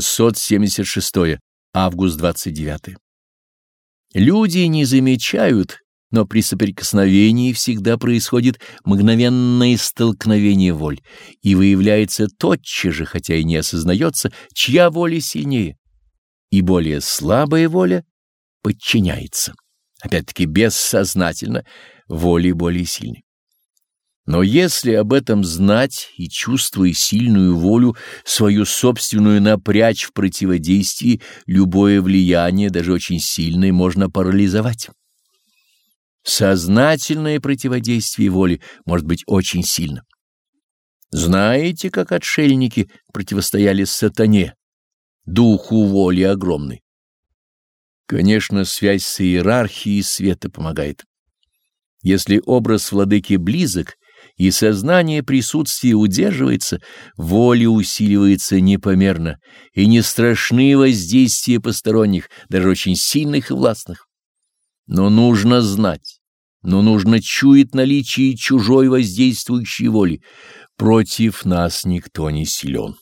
676. Август 29. Люди не замечают, но при соприкосновении всегда происходит мгновенное столкновение воль, и выявляется тотчас же, хотя и не осознается, чья воля сильнее, и более слабая воля подчиняется, опять-таки бессознательно, воле более сильной. Но если об этом знать и, чувствуя сильную волю, свою собственную напрячь в противодействии, любое влияние, даже очень сильное, можно парализовать. Сознательное противодействие воли может быть очень сильно. Знаете, как отшельники противостояли сатане, духу воли огромной? Конечно, связь с иерархией света помогает. Если образ владыки близок, и сознание присутствия удерживается, воля усиливается непомерно, и не страшны воздействия посторонних, даже очень сильных и властных. Но нужно знать, но нужно чуять наличие чужой воздействующей воли. Против нас никто не силен.